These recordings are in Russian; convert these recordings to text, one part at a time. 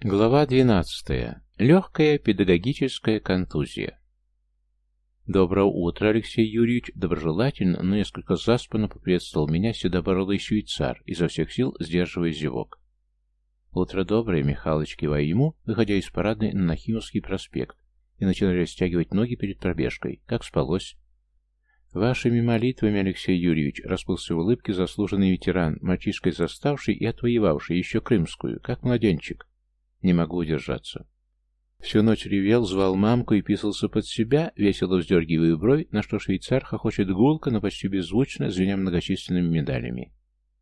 Глава 12. Легкая педагогическая контузия. «Доброе утро, Алексей Юрьевич!» Доброжелательно, но несколько заспанно поприветствовал меня седобородый швейцар, изо всех сил сдерживая зевок. «Утро доброе!» — Михалыч кивая ему, выходя из парадной на Нахимовский проспект, и начинали растягивать ноги перед пробежкой. «Как спалось?» «Вашими молитвами, Алексей Юрьевич!» — расплылся в улыбке заслуженный ветеран, мальчишкой заставший и отвоевавший еще крымскую, как младенчик. Не могу удержаться. Всю ночь ревел, звал мамку и писался под себя, весело вздергивая бровь, на что швейцар хохочет гулко, но почти беззвучно, звеня многочисленными медалями.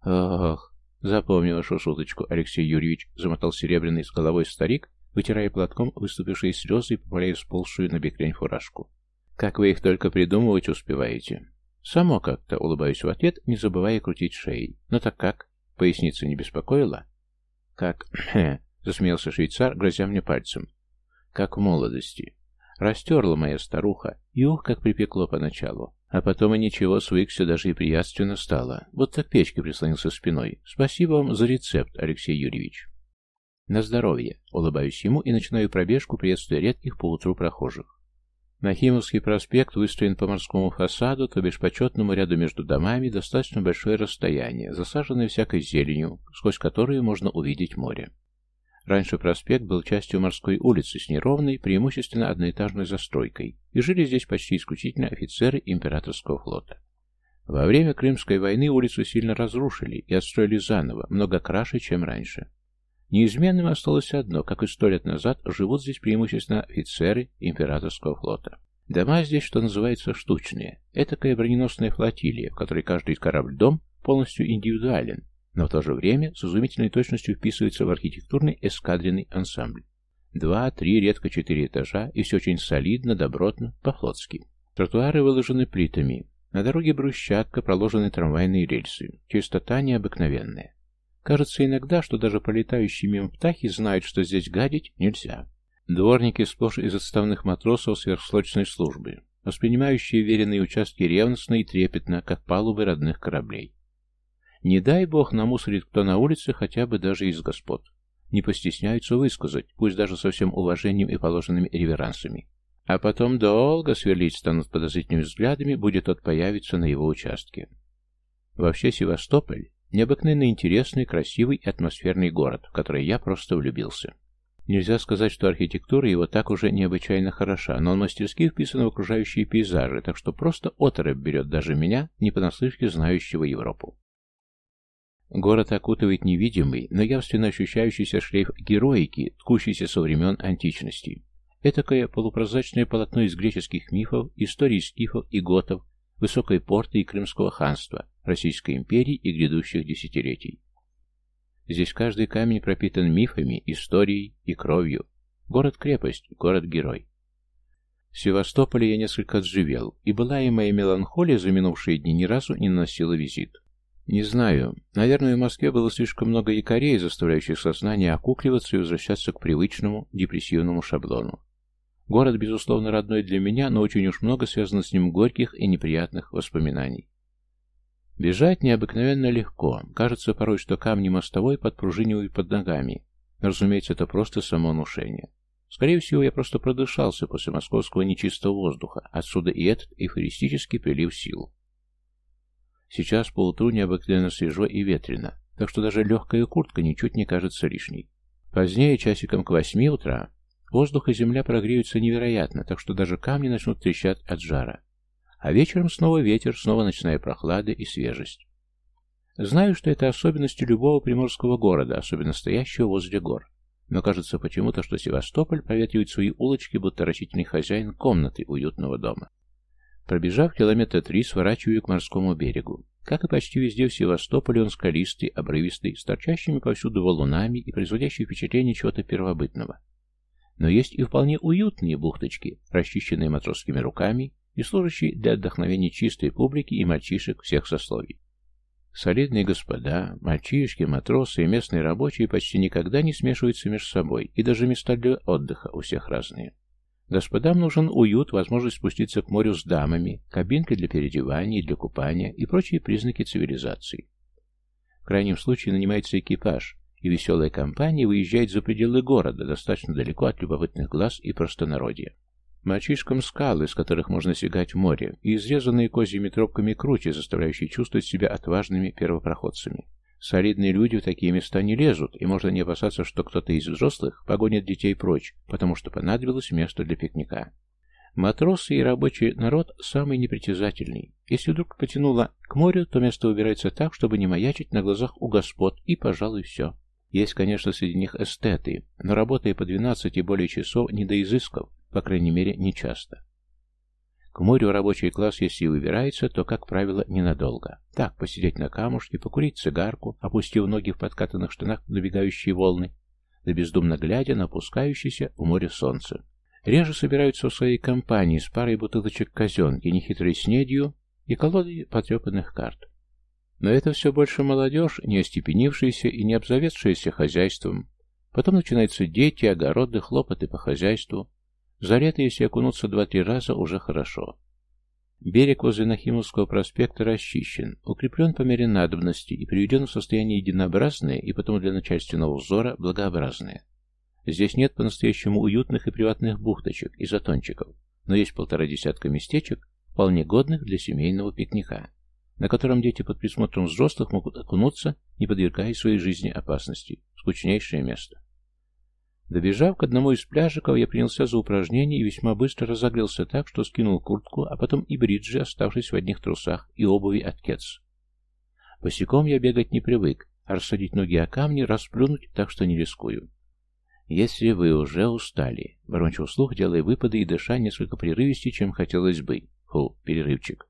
«Ох!» — запомнил вашу шуточку, Алексей Юрьевич, — замотал серебряный с головой старик, вытирая платком выступившие слезы и поправляя сползшую на бекрень фуражку. «Как вы их только придумывать успеваете!» «Само как-то», — улыбаюсь в ответ, не забывая крутить шеей. «Ну так как? Поясница не беспокоила?» «Как? Засмеялся швейцар, грозя мне пальцем. Как в молодости. Растерла моя старуха, и ух, как припекло поначалу. А потом и ничего, свыкся, даже и приятственно стало. Вот так печке прислонился спиной. Спасибо вам за рецепт, Алексей Юрьевич. На здоровье. Улыбаюсь ему и начинаю пробежку, приветствуя редких поутру прохожих. Нахимовский проспект выстроен по морскому фасаду, то бишь почетному ряду между домами, достаточно большое расстояние, засаженное всякой зеленью, сквозь которую можно увидеть море. Раньше проспект был частью морской улицы с неровной, преимущественно одноэтажной застройкой, и жили здесь почти исключительно офицеры императорского флота. Во время Крымской войны улицу сильно разрушили и отстроили заново, много краше, чем раньше. Неизменным осталось одно, как и сто лет назад живут здесь преимущественно офицеры императорского флота. Дома здесь, что называется, штучные. Этакая броненосная флотилия, в которой каждый корабль-дом полностью индивидуален, но в то же время с изумительной точностью вписывается в архитектурный эскадренный ансамбль. Два, три, редко четыре этажа, и все очень солидно, добротно, по-флотски. Тротуары выложены плитами. На дороге брусчатка, проложены трамвайные рельсы. Чистота необыкновенная. Кажется иногда, что даже полетающие мимо птахи знают, что здесь гадить нельзя. Дворники сплошь из отставных матросов сверхсрочной службы, воспринимающие веренные участки ревностно и трепетно, как палубы родных кораблей. Не дай бог намусорит кто на улице, хотя бы даже из господ. Не постесняются высказать, пусть даже со всем уважением и положенными реверансами. А потом долго сверлить станут подозрительными взглядами, будет тот появиться на его участке. Вообще Севастополь – необыкновенно интересный, красивый и атмосферный город, в который я просто влюбился. Нельзя сказать, что архитектура его так уже необычайно хороша, но он мастерски вписан в окружающие пейзажи, так что просто оторопь берет даже меня, не понаслышке знающего Европу. Город окутывает невидимый, но явственно ощущающийся шлейф героики, ткущийся со времен античности. Этакое полупрозрачное полотно из греческих мифов, истории скифов и готов, высокой порты и крымского ханства, Российской империи и грядущих десятилетий. Здесь каждый камень пропитан мифами, историей и кровью. Город-крепость, город-герой. В Севастополе я несколько отживел, и была и моя меланхолия за минувшие дни ни разу не наносила визит. Не знаю. Наверное, в Москве было слишком много якорей, заставляющих сознание окукливаться и возвращаться к привычному депрессивному шаблону. Город, безусловно, родной для меня, но очень уж много связано с ним горьких и неприятных воспоминаний. Бежать необыкновенно легко. Кажется порой, что камни мостовой подпружинивают под ногами. Но, разумеется, это просто самонушение. Скорее всего, я просто продышался после московского нечистого воздуха. Отсюда и этот эйфористический прилив сил. Сейчас поутру необыкновенно свежо и ветрено, так что даже легкая куртка ничуть не кажется лишней. Позднее, часиком к восьми утра, воздух и земля прогреются невероятно, так что даже камни начнут трещать от жара. А вечером снова ветер, снова ночная прохлада и свежесть. Знаю, что это особенности любого приморского города, особенно стоящего возле гор. Но кажется почему-то, что Севастополь проветривает свои улочки, будто рачительный хозяин комнаты уютного дома. Пробежав километра три, сворачиваю к морскому берегу. Как и почти везде в Севастополе, он скалистый, обрывистый, с торчащими повсюду валунами и производящий впечатление чего-то первобытного. Но есть и вполне уютные бухточки, расчищенные матросскими руками и служащие для отдохновения чистой публики и мальчишек всех сословий. Солидные господа, мальчишки, матросы и местные рабочие почти никогда не смешиваются между собой, и даже места для отдыха у всех разные. Господам нужен уют, возможность спуститься к морю с дамами, кабинка для переодевания и для купания и прочие признаки цивилизации. В крайнем случае нанимается экипаж, и веселая компания выезжает за пределы города, достаточно далеко от любопытных глаз и простонародья. Мальчишкам скалы, с которых можно сигать в море, и изрезанные козьими тропками круче, заставляющие чувствовать себя отважными первопроходцами. Солидные люди в такие места не лезут, и можно не опасаться, что кто-то из взрослых погонит детей прочь, потому что понадобилось место для пикника. Матросы и рабочий народ самый непритязательный. Если вдруг потянуло к морю, то место убирается так, чтобы не маячить на глазах у господ, и, пожалуй, все. Есть, конечно, среди них эстеты, но работая по 12 и более часов не до изысков, по крайней мере, не часто. К морю рабочий класс, если и выбирается, то, как правило, ненадолго. Так, посидеть на камушке, покурить цигарку, опустив ноги в подкатанных штанах в набегающие волны, да бездумно глядя на опускающееся в море солнце. Реже собираются в своей компании с парой бутылочек казенки, нехитрой снедью и колодой потрепанных карт. Но это все больше молодежь, не остепенившаяся и не обзаведшаяся хозяйством. Потом начинаются дети, огороды, хлопоты по хозяйству. За если окунуться два-три раза, уже хорошо. Берег возле Нахимовского проспекта расчищен, укреплен по мере надобности и приведен в состояние единообразное и потом для начальственного взора благообразное. Здесь нет по-настоящему уютных и приватных бухточек и затончиков, но есть полтора десятка местечек, вполне годных для семейного пикника, на котором дети под присмотром взрослых могут окунуться, не подвергая своей жизни опасности. Скучнейшее место. Добежав к одному из пляжиков, я принялся за упражнение и весьма быстро разогрелся так, что скинул куртку, а потом и бриджи, оставшись в одних трусах, и обуви от кец. Босиком я бегать не привык, а рассадить ноги о камни, расплюнуть, так что не рискую. «Если вы уже устали», — бормочу вслух, делая выпады и дыша несколько прерывистее, чем хотелось бы. Фу, перерывчик.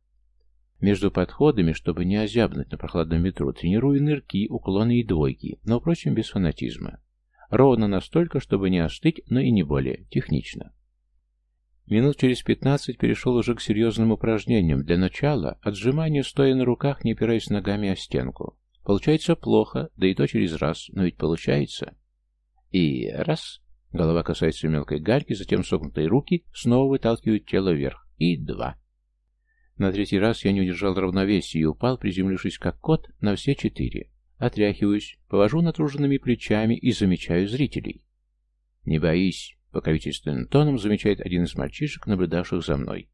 Между подходами, чтобы не озябнуть на прохладном ветру, тренирую нырки, уклоны и двойки, но, впрочем, без фанатизма. Ровно настолько, чтобы не остыть, но и не более, технично. Минут через пятнадцать перешел уже к серьезным упражнениям. Для начала отжимание, стоя на руках, не опираясь ногами о стенку. Получается плохо, да и то через раз, но ведь получается. И раз. Голова касается мелкой гальки, затем согнутые руки снова выталкивают тело вверх. И два. На третий раз я не удержал равновесия и упал, приземлившись как кот, на все четыре. Отряхиваюсь, повожу натруженными плечами и замечаю зрителей. «Не боись», — покровительственным тоном замечает один из мальчишек, наблюдавших за мной.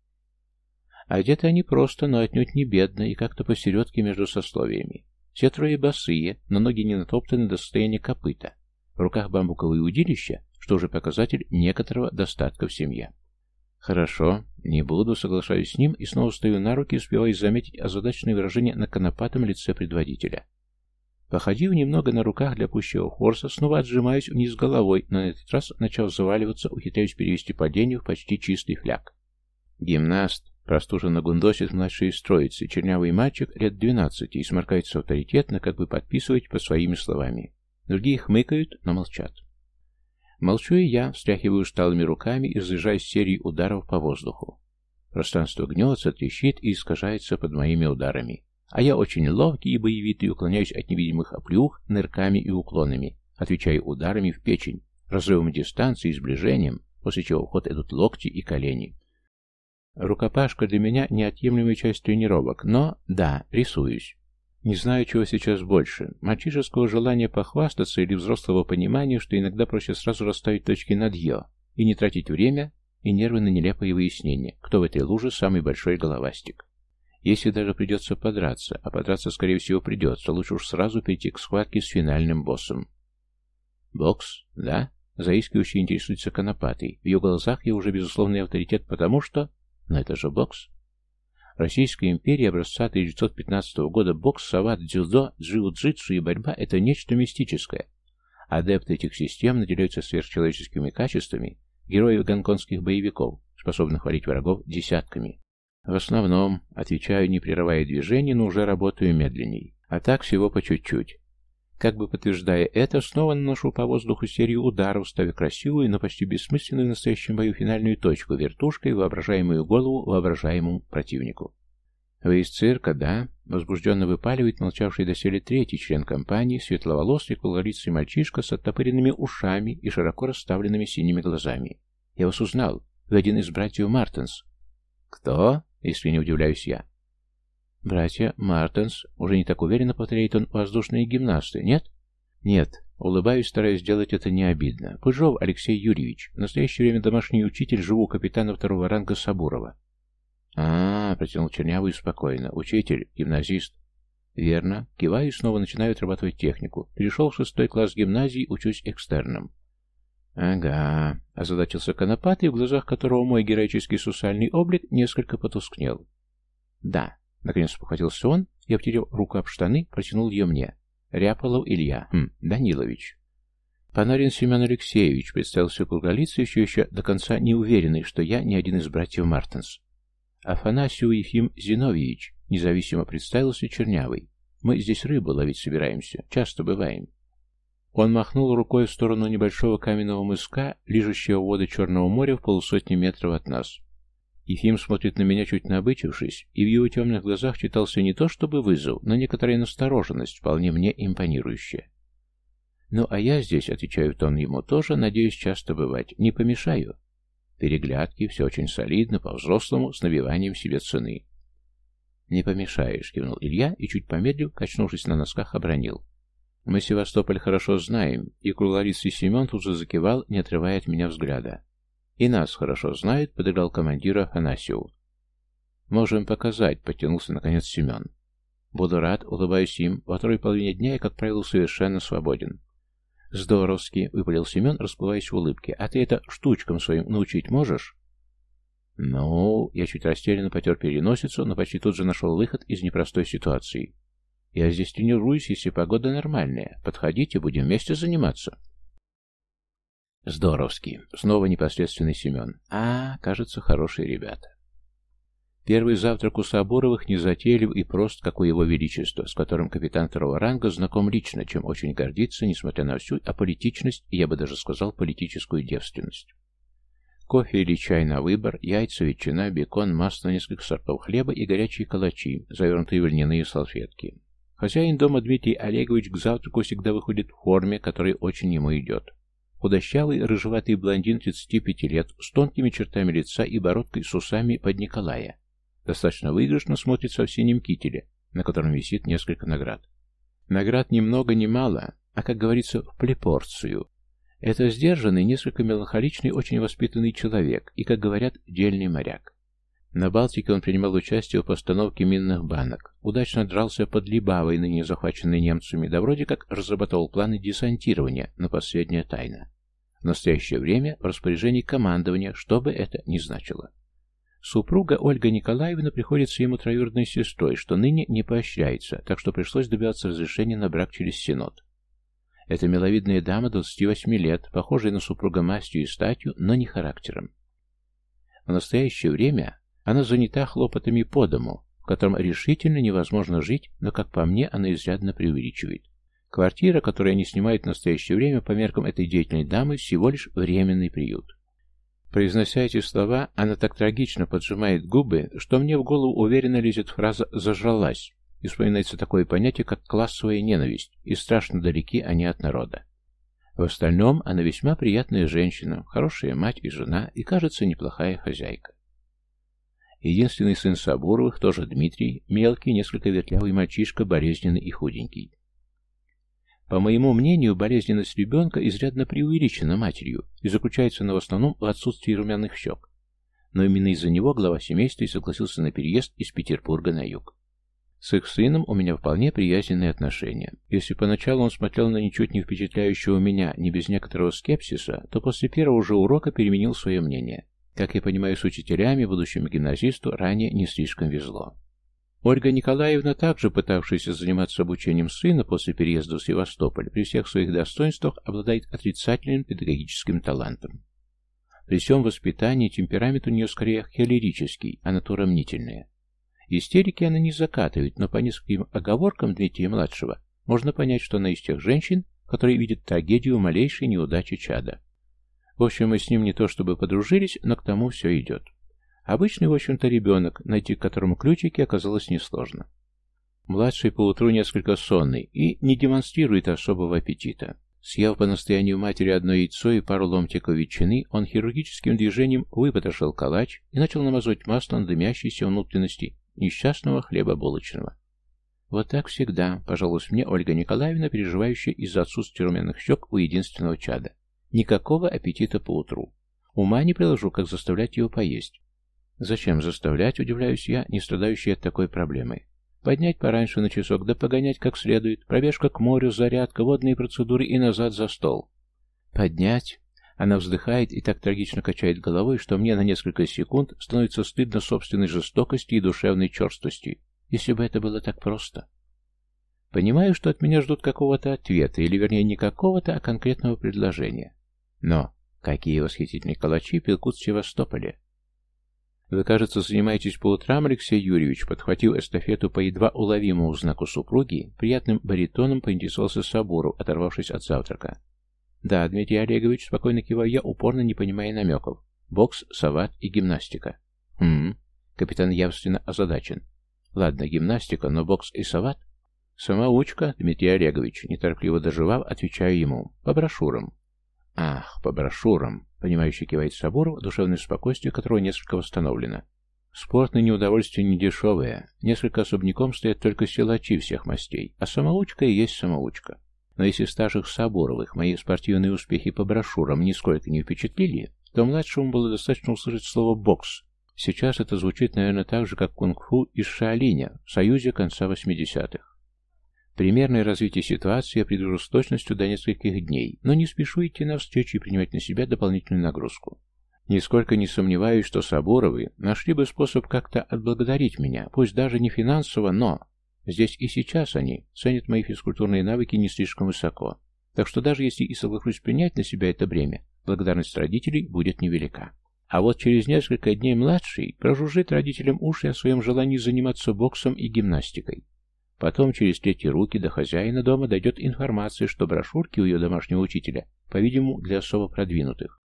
«А Одеты они просто, но отнюдь не бедно и как-то посередке между сословиями. Все трое босые, но ноги не натоптаны до состояния копыта. В руках бамбуковые удилища, что уже показатель некоторого достатка в семье. «Хорошо, не буду», — соглашаюсь с ним и снова стою на руки, успевая заметить озадаченное выражение на конопатом лице предводителя. Походив немного на руках для пущего форса, снова отжимаюсь вниз головой, но на этот раз, начал заваливаться, ухитряюсь перевести падение в почти чистый фляг. Гимнаст простуженно гундосит младший из троицы, чернявый мальчик лет 12 и сморкается авторитетно, как бы подписывать по своими словами. Другие хмыкают, но молчат. Молчу и я, встряхиваю усталыми руками и разъезжаюсь серией ударов по воздуху. Пространство гнется, трещит и искажается под моими ударами. А я очень ловкий и боевитый, уклоняюсь от невидимых оплюх, нырками и уклонами, отвечая ударами в печень, разрывом дистанции и сближением, после чего в ход идут локти и колени. Рукопашка для меня неотъемлемая часть тренировок, но, да, рисуюсь. Не знаю, чего сейчас больше, мальчишеского желания похвастаться или взрослого понимания, что иногда проще сразу расставить точки над «ё» и не тратить время и нервы на нелепые выяснения, кто в этой луже самый большой головастик. Если даже придется подраться, а подраться, скорее всего, придется, лучше уж сразу перейти к схватке с финальным боссом. Бокс? Да? Заискивающе интересуется Конопатый. В ее глазах я уже безусловный авторитет, потому что... Но это же бокс. Российская империя образца 1915 года бокс, сават, дзюдо, джиу-джитсу и борьба – это нечто мистическое. Адепты этих систем наделяются сверхчеловеческими качествами, героев гонконгских боевиков, способных варить врагов десятками. В основном, отвечаю, не прерывая движений, но уже работаю медленней. А так всего по чуть-чуть. Как бы подтверждая это, снова наношу по воздуху серию ударов, ставя красивую, но почти бессмысленную в настоящем бою финальную точку вертушкой, воображаемую голову воображаемому противнику. «Вы из цирка, да?» — возбужденно выпаливает молчавший доселе третий член компании, светловолосый, кулорицый мальчишка с оттопыренными ушами и широко расставленными синими глазами. «Я вас узнал. Вы один из братьев Мартенс». «Кто?» если не удивляюсь я. «Братья Мартенс», — уже не так уверенно повторяет он, — «воздушные гимнасты, нет?» «Нет». Улыбаюсь, стараюсь сделать это не обидно. Пыжов Алексей Юрьевич, в настоящее время домашний учитель, живу капитана второго ранга Сабурова. а, -а, -а протянул Чернявый спокойно. «Учитель, гимназист». «Верно». Киваю и снова начинаю отрабатывать технику. Перешел в шестой класс гимназии, учусь экстерном. «Ага», а — озадачился Конопатый, в глазах которого мой героический сусальный облик несколько потускнел. «Да», — наконец похватился он, и, обтерев руку об штаны, протянул ее мне. «Ряполов Илья, хм, Данилович». «Панарин Семен Алексеевич», — представился круглолицый, все еще до конца не уверенный, что я не один из братьев Мартенс. «Афанасию Ефим Зиновьевич», — независимо представился Чернявый. «Мы здесь рыбу ловить собираемся, часто бываем». Он махнул рукой в сторону небольшого каменного мыска, лижущего воды Черного моря в полусотни метров от нас. Ефим смотрит на меня, чуть набычившись, и в его темных глазах читался не то чтобы вызов, но некоторая настороженность, вполне мне импонирующая. «Ну, а я здесь, — отвечаю тон ему тоже, — надеюсь, часто бывать. Не помешаю». Переглядки, все очень солидно, по-взрослому, с набиванием себе цены. «Не помешаешь», — кивнул Илья и, чуть помедлив, качнувшись на носках, обронил. Мы Севастополь хорошо знаем, и круглолицый Семен тут же закивал, не отрывая от меня взгляда. И нас хорошо знает, подыграл командир Афанасьев. Можем показать, потянулся наконец Семен. Буду рад, улыбаюсь им, во второй половине дня я, как правило, совершенно свободен. Здоровски, выпалил Семен, расплываясь в улыбке. А ты это штучкам своим научить можешь? Ну, я чуть растерянно потер переносицу, но почти тут же нашел выход из непростой ситуации. Я здесь тренируюсь, если погода нормальная. Подходите, будем вместе заниматься. Здоровский. Снова непосредственный Семен. А, кажется, хорошие ребята. Первый завтрак у Соборовых не незатейлив и прост, как у его величества, с которым капитан второго ранга знаком лично, чем очень гордится, несмотря на всю аполитичность, и я бы даже сказал, политическую девственность. Кофе или чай на выбор, яйца, ветчина, бекон, масло нескольких сортов хлеба и горячие калачи, завернутые в льняные салфетки. Хозяин дома Дмитрий Олегович к завтраку всегда выходит в форме, которая очень ему идет. Худощавый, рыжеватый блондин 35 лет, с тонкими чертами лица и бородкой с усами под Николая. Достаточно выигрышно смотрится в синем кителе, на котором висит несколько наград. Наград ни много ни мало, а, как говорится, в плепорцию. Это сдержанный, несколько меланхоличный, очень воспитанный человек и, как говорят, дельный моряк. На Балтике он принимал участие в постановке минных банок, удачно дрался под Либавой, ныне захваченной немцами, да вроде как разрабатывал планы десантирования, но последняя тайна. В настоящее время в распоряжении командования, что бы это ни значило. Супруга Ольга Николаевна приходится ему троюродной сестрой, что ныне не поощряется, так что пришлось добиваться разрешения на брак через Синод. Эта миловидная дама 28 лет, похожая на супруга мастью и статью, но не характером. В настоящее время она занята хлопотами по дому, в котором решительно невозможно жить, но, как по мне, она изрядно преувеличивает. Квартира, которую они снимают в настоящее время, по меркам этой деятельной дамы, всего лишь временный приют. Произнося эти слова, она так трагично поджимает губы, что мне в голову уверенно лезет фраза «зажралась», и вспоминается такое понятие, как классовая ненависть, и страшно далеки они от народа. В остальном, она весьма приятная женщина, хорошая мать и жена, и, кажется, неплохая хозяйка. Единственный сын Сабуровых, тоже Дмитрий, мелкий, несколько вертлявый мальчишка, болезненный и худенький. По моему мнению, болезненность ребенка изрядно преувеличена матерью и заключается она в основном в отсутствии румяных щек. Но именно из-за него глава семейства и согласился на переезд из Петербурга на юг. С их сыном у меня вполне приязненные отношения. Если поначалу он смотрел на ничуть не впечатляющего меня, не без некоторого скепсиса, то после первого же урока переменил свое мнение. Как я понимаю, с учителями будущему гимназисту ранее не слишком везло. Ольга Николаевна, также пытавшаяся заниматься обучением сына после переезда в Севастополь, при всех своих достоинствах обладает отрицательным педагогическим талантом. При всем воспитании темперамент у нее скорее холерический, а натура мнительная. Истерики она не закатывает, но по нескольким оговоркам Дмитрия младшего можно понять, что она из тех женщин, которые видят трагедию малейшей неудачи чада. В общем, мы с ним не то чтобы подружились, но к тому все идет. Обычный, в общем-то, ребенок, найти к которому ключики оказалось несложно. Младший поутру несколько сонный и не демонстрирует особого аппетита. Съев по настоянию матери одно яйцо и пару ломтиков ветчины, он хирургическим движением выпотрошил калач и начал намазывать масло на дымящиеся внутренности несчастного хлеба булочного. «Вот так всегда», — пожалуйста мне Ольга Николаевна, переживающая из-за отсутствия румяных щек у единственного чада. Никакого аппетита по утру. Ума не приложу, как заставлять его поесть. Зачем заставлять, удивляюсь я, не страдающий от такой проблемы. Поднять пораньше на часок, да погонять как следует, пробежка к морю, зарядка, водные процедуры и назад за стол. Поднять? Она вздыхает и так трагично качает головой, что мне на несколько секунд становится стыдно собственной жестокости и душевной черствости. Если бы это было так просто. Понимаю, что от меня ждут какого-то ответа, или вернее не какого-то, а конкретного предложения. Но какие восхитительные калачи пекут в Севастополе! Вы, кажется, занимаетесь по утрам, Алексей Юрьевич, подхватил эстафету по едва уловимому знаку супруги, приятным баритоном поинтересовался Сабуру, оторвавшись от завтрака. Да, Дмитрий Олегович, спокойно киваю я, упорно не понимая намеков. Бокс, сават и гимнастика. Хм, капитан явственно озадачен. Ладно, гимнастика, но бокс и сават? Самоучка, Дмитрий Олегович, неторопливо доживав, отвечаю ему. По брошюрам. Ах, по брошюрам, понимающий кивает Сабуров, душевное спокойствие которого несколько восстановлено. Спортные неудовольствие недешевое. несколько особняком стоят только силачи всех мастей, а самоучка и есть самоучка. Но если старших соборовых мои спортивные успехи по брошюрам нисколько не впечатлили, то младшему было достаточно услышать слово «бокс». Сейчас это звучит, наверное, так же, как кунг-фу из Шаолиня в союзе конца 80-х. Примерное развитие ситуации я придержу с точностью до нескольких дней, но не спешу идти навстречу и принимать на себя дополнительную нагрузку. Нисколько не сомневаюсь, что Соборовы нашли бы способ как-то отблагодарить меня, пусть даже не финансово, но... Здесь и сейчас они ценят мои физкультурные навыки не слишком высоко. Так что даже если и соглашусь принять на себя это бремя, благодарность родителей будет невелика. А вот через несколько дней младший прожужжит родителям уши о своем желании заниматься боксом и гимнастикой. Потом через третьи руки до хозяина дома дойдет информация, что брошюрки у ее домашнего учителя, по-видимому, для особо продвинутых.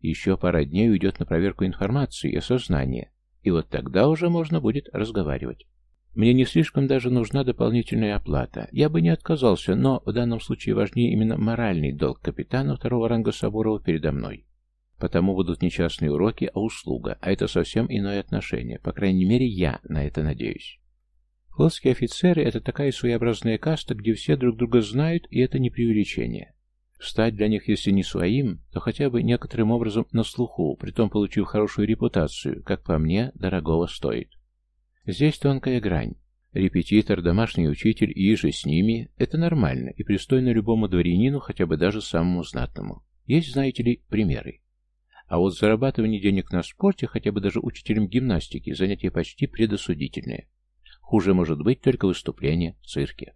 Еще пара дней уйдет на проверку информации и осознания, и вот тогда уже можно будет разговаривать. Мне не слишком даже нужна дополнительная оплата. Я бы не отказался, но в данном случае важнее именно моральный долг капитана второго ранга Сабурова передо мной. Потому будут не частные уроки, а услуга, а это совсем иное отношение. По крайней мере, я на это надеюсь. Флотские офицеры — это такая своеобразная каста, где все друг друга знают, и это не преувеличение. Стать для них, если не своим, то хотя бы некоторым образом на слуху, притом получив хорошую репутацию, как по мне, дорогого стоит. Здесь тонкая грань. Репетитор, домашний учитель и же с ними – это нормально и пристойно любому дворянину, хотя бы даже самому знатному. Есть, знаете ли, примеры. А вот зарабатывание денег на спорте, хотя бы даже учителем гимнастики, занятие почти предосудительное. Хуже может быть только выступление в цирке.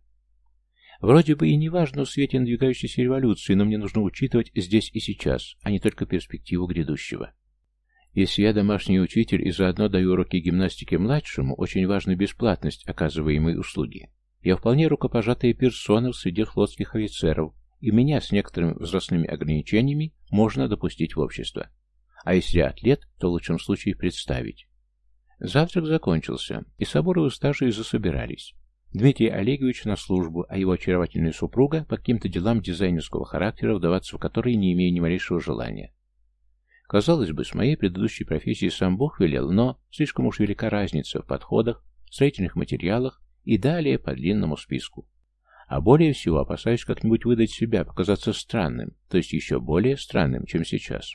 Вроде бы и не важно в свете надвигающейся революции, но мне нужно учитывать здесь и сейчас, а не только перспективу грядущего. Если я домашний учитель и заодно даю уроки гимнастики младшему, очень важна бесплатность оказываемой услуги. Я вполне рукопожатая персона в среде флотских офицеров, и меня с некоторыми возрастными ограничениями можно допустить в общество. А если атлет, то в лучшем случае представить. Завтрак закончился, и соборы уставшие засобирались. Дмитрий Олегович на службу, а его очаровательная супруга по каким-то делам дизайнерского характера, вдаваться в которые не имею ни малейшего желания. Казалось бы, с моей предыдущей профессией сам Бог велел, но слишком уж велика разница в подходах, строительных материалах и далее по длинному списку. А более всего опасаюсь как-нибудь выдать себя, показаться странным, то есть еще более странным, чем сейчас.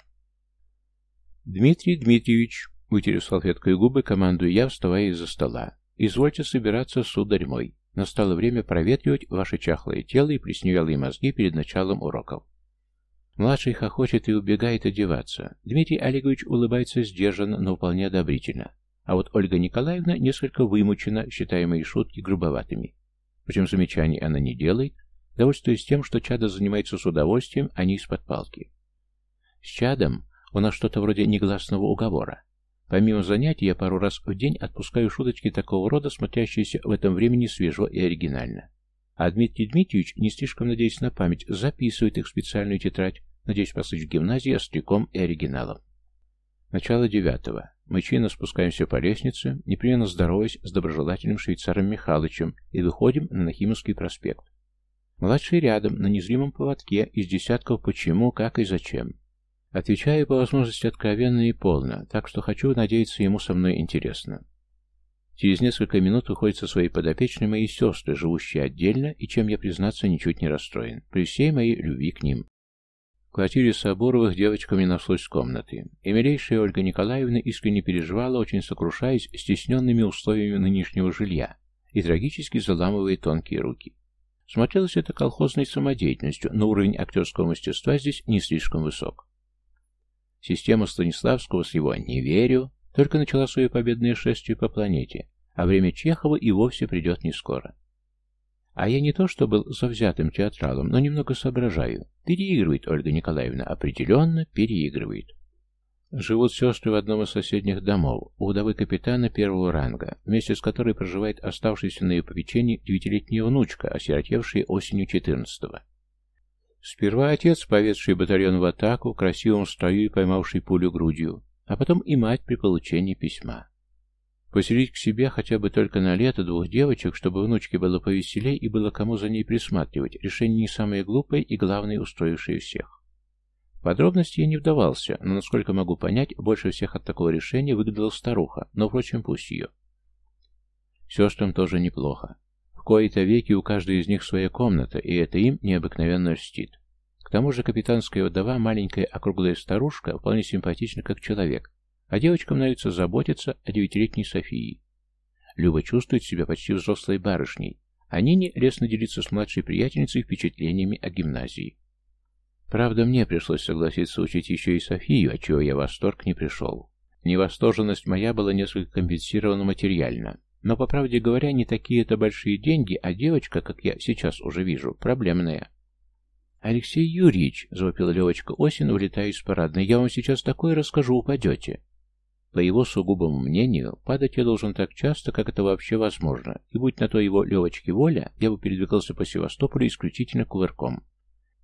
Дмитрий Дмитриевич, Вытерев салфеткой губы, командую я, вставая из-за стола. «Извольте собираться, сударь мой. Настало время проветривать ваше чахлое тело и плесневелые мозги перед началом уроков». Младший хохочет и убегает одеваться. Дмитрий Олегович улыбается сдержанно, но вполне одобрительно. А вот Ольга Николаевна несколько вымучена, считая мои шутки грубоватыми. Причем замечаний она не делает, довольствуясь тем, что чадо занимается с удовольствием, а не из-под палки. С чадом у нас что-то вроде негласного уговора. Помимо занятий, я пару раз в день отпускаю шуточки такого рода, смотрящиеся в этом времени свежо и оригинально. А Дмитрий Дмитриевич, не слишком надеясь на память, записывает их в специальную тетрадь, надеясь посыть в гимназии остряком и оригиналом. Начало девятого. Мы чинно спускаемся по лестнице, непременно здороваясь с доброжелательным швейцаром Михалычем, и выходим на Нахимовский проспект. Младший рядом, на незримом поводке, из десятков почему, как и зачем. Отвечаю по возможности откровенно и полно, так что хочу надеяться ему со мной интересно. Через несколько минут выходит со своей подопечной мои сестры, живущие отдельно, и чем я, признаться, ничуть не расстроен, при всей моей любви к ним. В квартире Соборовых девочками нашлось с комнаты, и милейшая Ольга Николаевна искренне переживала, очень сокрушаясь стесненными условиями нынешнего жилья, и трагически заламывая тонкие руки. Смотрелось это колхозной самодеятельностью, но уровень актерского мастерства здесь не слишком высок. Система Станиславского с его «не верю» только начала свое победное шествие по планете, а время Чехова и вовсе придет не скоро. А я не то, что был завзятым театралом, но немного соображаю. Переигрывает Ольга Николаевна, определенно переигрывает. Живут сестры в одном из соседних домов, у вдовы капитана первого ранга, вместе с которой проживает оставшаяся на ее попечении девятилетняя внучка, осиротевшая осенью 14-го. Сперва отец, поведший батальон в атаку, красивым строю и поймавший пулю грудью, а потом и мать при получении письма. Поселить к себе хотя бы только на лето двух девочек, чтобы внучке было повеселее и было кому за ней присматривать, решение не самое глупое и главное устроившее всех. Подробности я не вдавался, но, насколько могу понять, больше всех от такого решения выглядела старуха, но, впрочем, пусть ее. Сестрам тоже неплохо кои-то веки у каждой из них своя комната, и это им необыкновенно льстит. К тому же капитанская вдова, маленькая округлая старушка, вполне симпатична как человек, а девочкам нравится заботиться о девятилетней Софии. Люба чувствует себя почти взрослой барышней, а Нине лестно делится с младшей приятельницей впечатлениями о гимназии. Правда, мне пришлось согласиться учить еще и Софию, отчего я в восторг не пришел. Невосторженность моя была несколько компенсирована материально. Но, по правде говоря, не такие-то большие деньги, а девочка, как я сейчас уже вижу, проблемная. «Алексей Юрьевич», — завопил Левочка Осин, улетая из парадной, — «я вам сейчас такое расскажу, упадете». По его сугубому мнению, падать я должен так часто, как это вообще возможно, и будь на то его Левочке воля, я бы передвигался по Севастополю исключительно кувырком.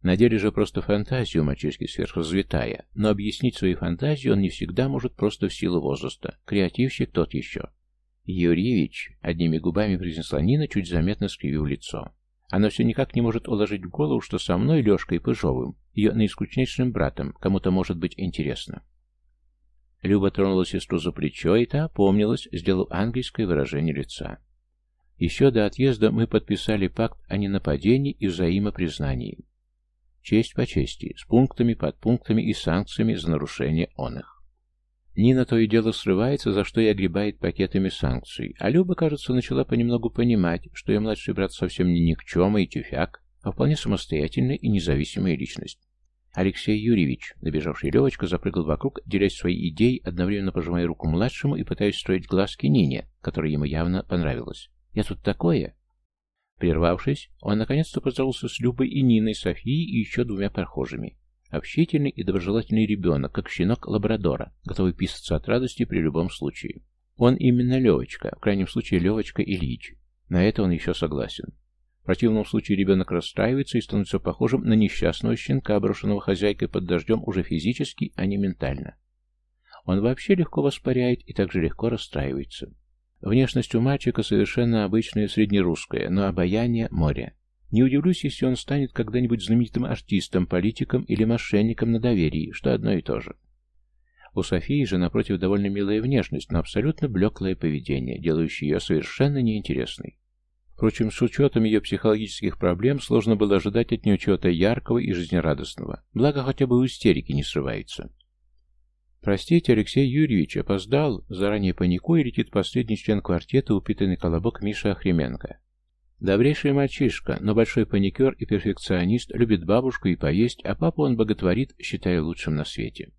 На деле же просто фантазию мальчишки сверхразвитая, но объяснить свои фантазии он не всегда может просто в силу возраста. Креативщик тот еще. Юрьевич, одними губами произнесла Нина, чуть заметно скривив лицо. Она все никак не может уложить в голову, что со мной, Лешкой Пыжовым, ее наискучнейшим братом, кому-то может быть интересно. Люба тронула сестру за плечо, и та опомнилась, сделав ангельское выражение лица. Еще до отъезда мы подписали пакт о ненападении и взаимопризнании. Честь по чести, с пунктами, подпунктами и санкциями за нарушение он их. Нина то и дело срывается, за что и огребает пакетами санкций, а Люба, кажется, начала понемногу понимать, что ее младший брат совсем не никчема и тюфяк, а вполне самостоятельная и независимая личность. Алексей Юрьевич, набежавший Левочка, запрыгал вокруг, делясь своей идеей, одновременно пожимая руку младшему и пытаясь строить глазки Нине, которая ему явно понравилась. «Я тут такое!» Прервавшись, он наконец-то поздоровался с Любой и Ниной, Софией и еще двумя прохожими. Общительный и доброжелательный ребенок, как щенок лабрадора, готовый писаться от радости при любом случае. Он именно Левочка, в крайнем случае Левочка Ильич. На это он еще согласен. В противном случае ребенок расстраивается и становится похожим на несчастного щенка, брошенного хозяйкой под дождем уже физически, а не ментально. Он вообще легко воспаряет и также легко расстраивается. Внешность у мальчика совершенно обычная среднерусская, но обаяние – море. Не удивлюсь, если он станет когда-нибудь знаменитым артистом, политиком или мошенником на доверии, что одно и то же. У Софии же, напротив, довольно милая внешность, но абсолютно блеклое поведение, делающее ее совершенно неинтересной. Впрочем, с учетом ее психологических проблем сложно было ожидать от нее чего-то яркого и жизнерадостного. Благо, хотя бы в истерике не срывается. «Простите, Алексей Юрьевич, опоздал!» Заранее паникуя летит последний член квартета, упитанный колобок Миша Охременко. Добрейший мальчишка, но большой паникер и перфекционист, любит бабушку и поесть, а папу он боготворит, считая лучшим на свете.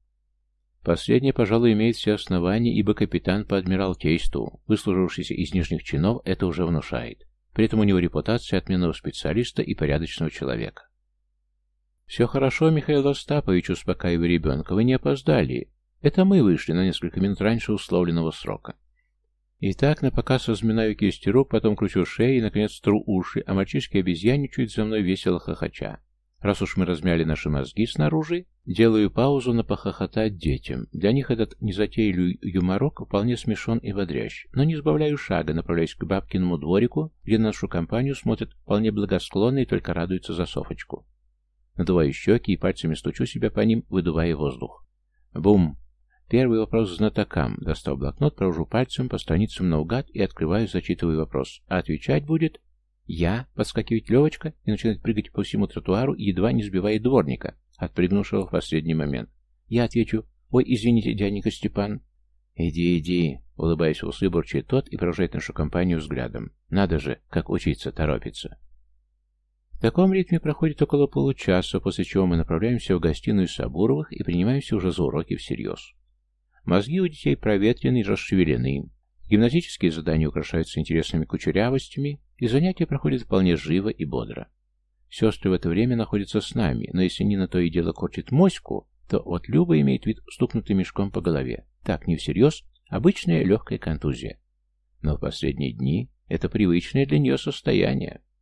Последнее, пожалуй, имеет все основания, ибо капитан по адмиралтейству, выслужившийся из нижних чинов, это уже внушает. При этом у него репутация отменного специалиста и порядочного человека. «Все хорошо, Михаил Остапович, успокаивая ребенка, вы не опоздали. Это мы вышли на несколько минут раньше условленного срока. И так, напоказ разминаю кисти рук, потом кручу шею и, наконец, тру уши, а мальчишки обезьяничают за мной весело хохоча. Раз уж мы размяли наши мозги снаружи, делаю паузу на похохотать детям. Для них этот незатейливый юморок вполне смешон и бодрящ. Но не сбавляю шага, направляюсь к бабкиному дворику, где нашу компанию смотрят вполне благосклонно и только радуются за Софочку. Надуваю щеки и пальцами стучу себя по ним, выдувая воздух. Бум! Первый вопрос знатокам. Достал блокнот, провожу пальцем по страницам наугад и открываю, зачитываю вопрос. А отвечать будет «Я», подскакивает Левочка и начинает прыгать по всему тротуару, едва не сбивая дворника, отпрыгнувшего в последний момент. Я отвечу «Ой, извините, дяденька Степан». «Иди, иди», — улыбаясь в усы, бурчит тот и поражает нашу компанию взглядом. «Надо же, как учиться торопиться. В таком ритме проходит около получаса, после чего мы направляемся в гостиную Сабуровых и принимаемся уже за уроки всерьез. Мозги у детей проветрены и расшевелены. Гимназические задания украшаются интересными кучерявостями, и занятия проходят вполне живо и бодро. Сестры в это время находятся с нами, но если Нина то и дело корчит моську, то вот Люба имеет вид стукнутый мешком по голове. Так, не всерьез, обычная легкая контузия. Но в последние дни это привычное для нее состояние.